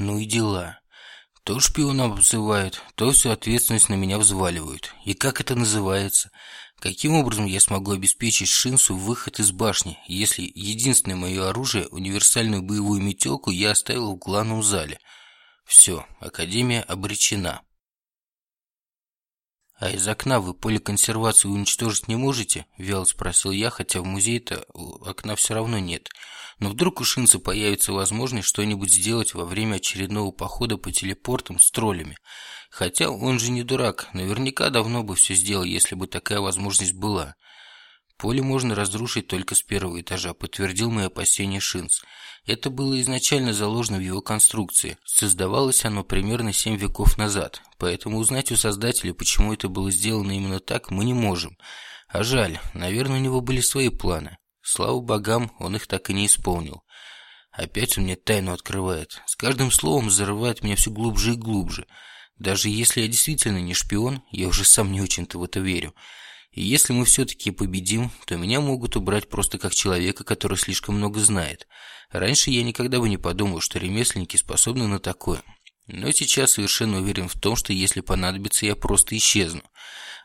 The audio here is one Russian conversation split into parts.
Ну и дела. То шпионом обзывают, то всю ответственность на меня взваливают. И как это называется? Каким образом я смогу обеспечить Шинсу выход из башни, если единственное мое оружие, универсальную боевую метелку, я оставил в главном зале? Все, Академия обречена. «А из окна вы поле консервации уничтожить не можете?» – вяло спросил я, хотя в музее-то окна все равно нет. Но вдруг у Шинца появится возможность что-нибудь сделать во время очередного похода по телепортам с троллями. Хотя он же не дурак, наверняка давно бы все сделал, если бы такая возможность была. Поле можно разрушить только с первого этажа, подтвердил мои опасения Шинц. Это было изначально заложено в его конструкции. Создавалось оно примерно семь веков назад, поэтому узнать у создателя, почему это было сделано именно так, мы не можем. А жаль, наверное, у него были свои планы. Слава богам, он их так и не исполнил. Опять он мне тайну открывает. С каждым словом зарывает меня все глубже и глубже. Даже если я действительно не шпион, я уже сам не очень-то в это верю. И если мы все-таки победим, то меня могут убрать просто как человека, который слишком много знает. Раньше я никогда бы не подумал, что ремесленники способны на такое. Но сейчас совершенно уверен в том, что если понадобится, я просто исчезну.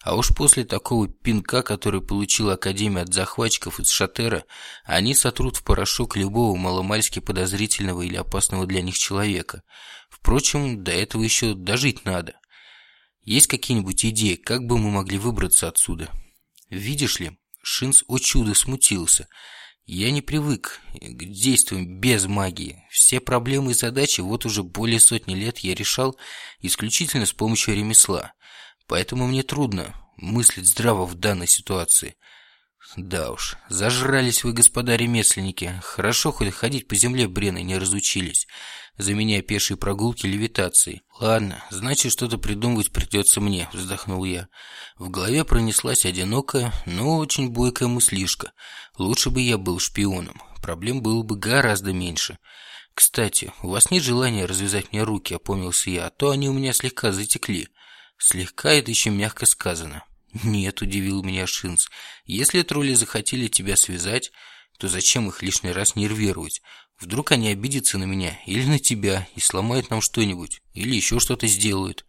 А уж после такого пинка, который получила Академия от захватчиков из Шатера, они сотрут в порошок любого маломальски подозрительного или опасного для них человека. Впрочем, до этого еще дожить надо. Есть какие-нибудь идеи, как бы мы могли выбраться отсюда? Видишь ли, Шинц о чудо смутился. Я не привык к действиям без магии. Все проблемы и задачи вот уже более сотни лет я решал исключительно с помощью ремесла. Поэтому мне трудно мыслить здраво в данной ситуации. Да уж, зажрались вы, господа ремесленники. Хорошо хоть ходить по земле бреной не разучились заменяя пешие прогулки левитацией. «Ладно, значит, что-то придумывать придется мне», – вздохнул я. В голове пронеслась одинокая, но очень бойкая мыслишка. Лучше бы я был шпионом. Проблем было бы гораздо меньше. «Кстати, у вас нет желания развязать мне руки?» – опомнился я, а то они у меня слегка затекли. «Слегка это еще мягко сказано». «Нет», – удивил меня Шинц. «Если тролли захотели тебя связать, то зачем их лишний раз нервировать? Вдруг они обидятся на меня или на тебя и сломают нам что-нибудь, или еще что-то сделают.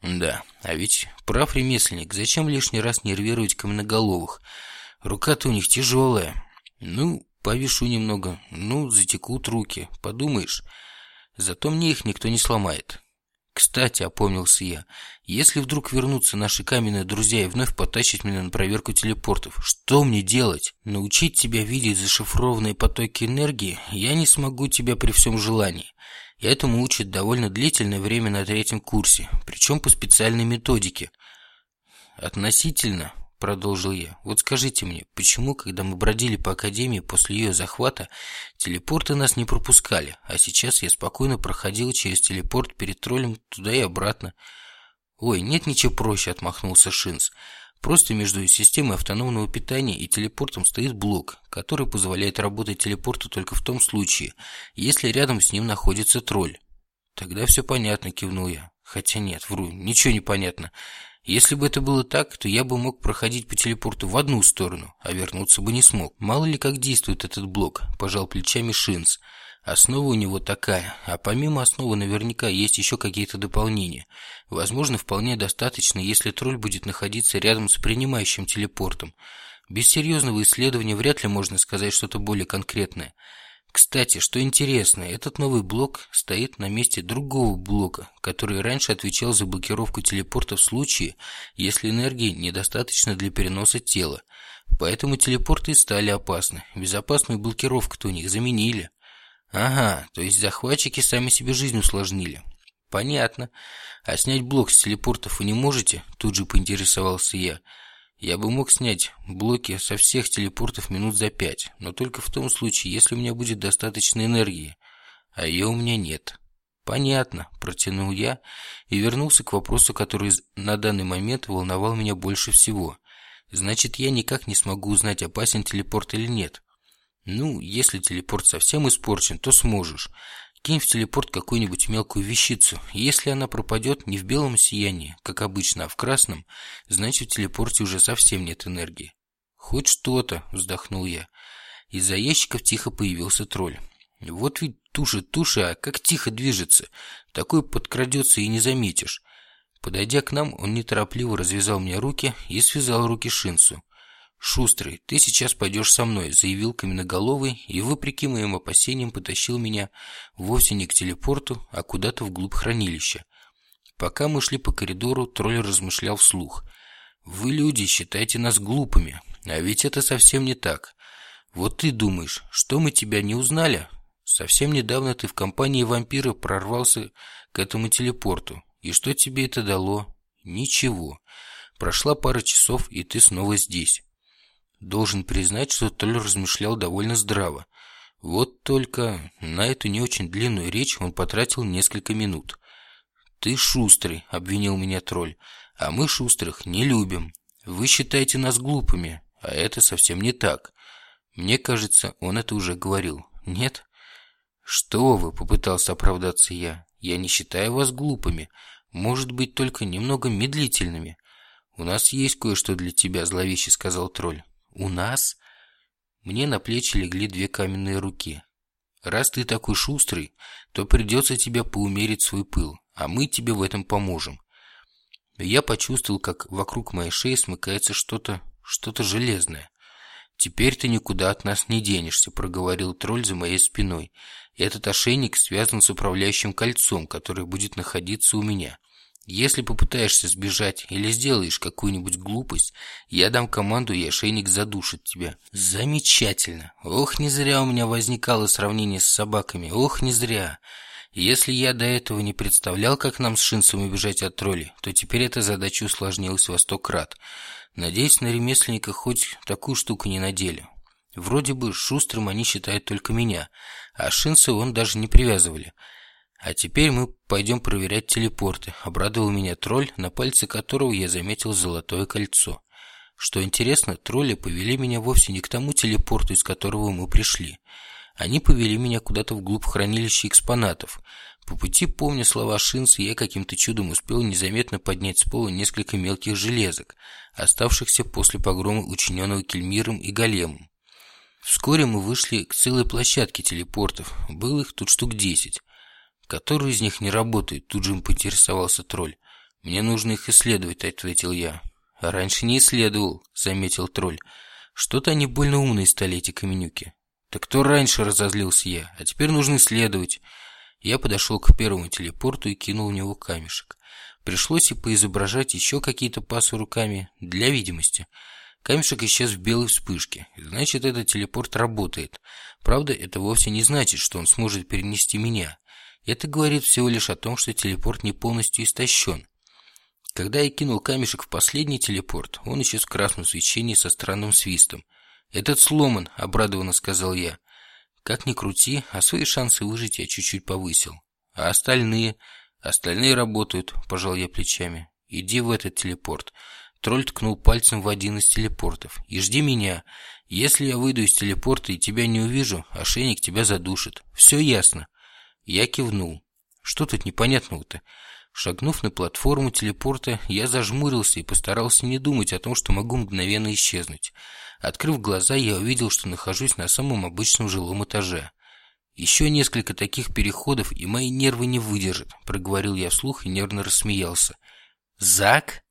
Да, а ведь прав ремесленник, зачем лишний раз нервировать каменноголовых? Рука-то у них тяжелая. Ну, повешу немного, ну, затекут руки, подумаешь. Зато мне их никто не сломает. Кстати, опомнился я, если вдруг вернутся наши каменные друзья и вновь потащить меня на проверку телепортов, что мне делать? Научить тебя видеть зашифрованные потоки энергии я не смогу тебя при всем желании. И этому учат довольно длительное время на третьем курсе, причем по специальной методике. Относительно продолжил я. Вот скажите мне, почему, когда мы бродили по Академии после ее захвата, телепорты нас не пропускали, а сейчас я спокойно проходил через телепорт перед троллем туда и обратно? Ой, нет ничего проще, отмахнулся Шинс. Просто между системой автономного питания и телепортом стоит блок, который позволяет работать телепорту только в том случае, если рядом с ним находится тролль. Тогда все понятно, кивнул я. Хотя нет, вру, ничего не понятно. Если бы это было так, то я бы мог проходить по телепорту в одну сторону, а вернуться бы не смог. Мало ли как действует этот блок, пожал плечами Шинс. Основа у него такая, а помимо основы наверняка есть еще какие-то дополнения. Возможно, вполне достаточно, если тролль будет находиться рядом с принимающим телепортом. Без серьезного исследования вряд ли можно сказать что-то более конкретное. Кстати, что интересно, этот новый блок стоит на месте другого блока, который раньше отвечал за блокировку телепорта в случае, если энергии недостаточно для переноса тела. Поэтому телепорты стали опасны. Безопасную блокировку-то у них заменили. Ага, то есть захватчики сами себе жизнь усложнили. Понятно. А снять блок с телепортов вы не можете? Тут же поинтересовался я. Я бы мог снять блоки со всех телепортов минут за пять, но только в том случае, если у меня будет достаточно энергии, а ее у меня нет. Понятно, протянул я и вернулся к вопросу, который на данный момент волновал меня больше всего. Значит, я никак не смогу узнать, опасен телепорт или нет. Ну, если телепорт совсем испорчен, то сможешь. Кинь в телепорт какую-нибудь мелкую вещицу. Если она пропадет не в белом сиянии, как обычно, а в красном, значит в телепорте уже совсем нет энергии. Хоть что-то, вздохнул я. Из-за ящиков тихо появился тролль. Вот ведь Тушит, туши, а как тихо движется. Такой подкрадется и не заметишь. Подойдя к нам, он неторопливо развязал мне руки и связал руки Шинцу. «Шустрый, ты сейчас пойдешь со мной», — заявил Каменноголовый и, вопреки моим опасениям, потащил меня вовсе не к телепорту, а куда-то вглубь хранилища. Пока мы шли по коридору, тролль размышлял вслух. «Вы, люди, считаете нас глупыми, а ведь это совсем не так. Вот ты думаешь, что мы тебя не узнали? Совсем недавно ты в компании вампира прорвался к этому телепорту. И что тебе это дало? Ничего. Прошла пара часов, и ты снова здесь». Должен признать, что Толь размышлял довольно здраво. Вот только на эту не очень длинную речь он потратил несколько минут. «Ты шустрый», — обвинил меня тролль, — «а мы шустрых не любим. Вы считаете нас глупыми, а это совсем не так. Мне кажется, он это уже говорил. Нет?» «Что вы?» — попытался оправдаться я. «Я не считаю вас глупыми. Может быть, только немного медлительными. У нас есть кое-что для тебя», — зловеще сказал тролль. «У нас?» Мне на плечи легли две каменные руки. «Раз ты такой шустрый, то придется тебе поумерить свой пыл, а мы тебе в этом поможем». Я почувствовал, как вокруг моей шеи смыкается что-то, что-то железное. «Теперь ты никуда от нас не денешься», — проговорил тролль за моей спиной. «Этот ошейник связан с управляющим кольцом, которое будет находиться у меня. Если попытаешься сбежать или сделаешь какую-нибудь глупость, я дам команду, и ошейник задушит тебя. Замечательно. Ох, не зря у меня возникало сравнение с собаками. Ох, не зря. Если я до этого не представлял, как нам с Шинцем убежать от троллей, то теперь эта задача усложнилась во сто крат. Надеюсь, на ремесленника хоть такую штуку не надели. Вроде бы шустрым они считают только меня, а Шинца он даже не привязывали. «А теперь мы пойдем проверять телепорты», — обрадовал меня тролль, на пальце которого я заметил золотое кольцо. Что интересно, тролли повели меня вовсе не к тому телепорту, из которого мы пришли. Они повели меня куда-то вглубь хранилища экспонатов. По пути, помня слова Шинса, я каким-то чудом успел незаметно поднять с пола несколько мелких железок, оставшихся после погрома, учиненного Кельмиром и Големом. Вскоре мы вышли к целой площадке телепортов. Было их тут штук десять. «Который из них не работает?» Тут же им поинтересовался тролль. «Мне нужно их исследовать», — ответил я. «А раньше не исследовал», — заметил тролль. «Что-то они больно умные стали, эти каменюки». «Так кто раньше?» — разозлился я. «А теперь нужно исследовать». Я подошел к первому телепорту и кинул в него камешек. Пришлось и поизображать еще какие-то пасы руками, для видимости. Камешек исчез в белой вспышке. Значит, этот телепорт работает. Правда, это вовсе не значит, что он сможет перенести меня. Это говорит всего лишь о том, что телепорт не полностью истощен. Когда я кинул камешек в последний телепорт, он исчез в красном свечении со странным свистом. «Этот сломан», — обрадованно сказал я. «Как ни крути, а свои шансы выжить я чуть-чуть повысил. А остальные? Остальные работают», — пожал я плечами. «Иди в этот телепорт». Тролль ткнул пальцем в один из телепортов. «И жди меня. Если я выйду из телепорта и тебя не увижу, ошейник тебя задушит. Все ясно». Я кивнул. Что тут непонятного-то? Шагнув на платформу телепорта, я зажмурился и постарался не думать о том, что могу мгновенно исчезнуть. Открыв глаза, я увидел, что нахожусь на самом обычном жилом этаже. «Еще несколько таких переходов, и мои нервы не выдержат», — проговорил я вслух и нервно рассмеялся. «Зак?»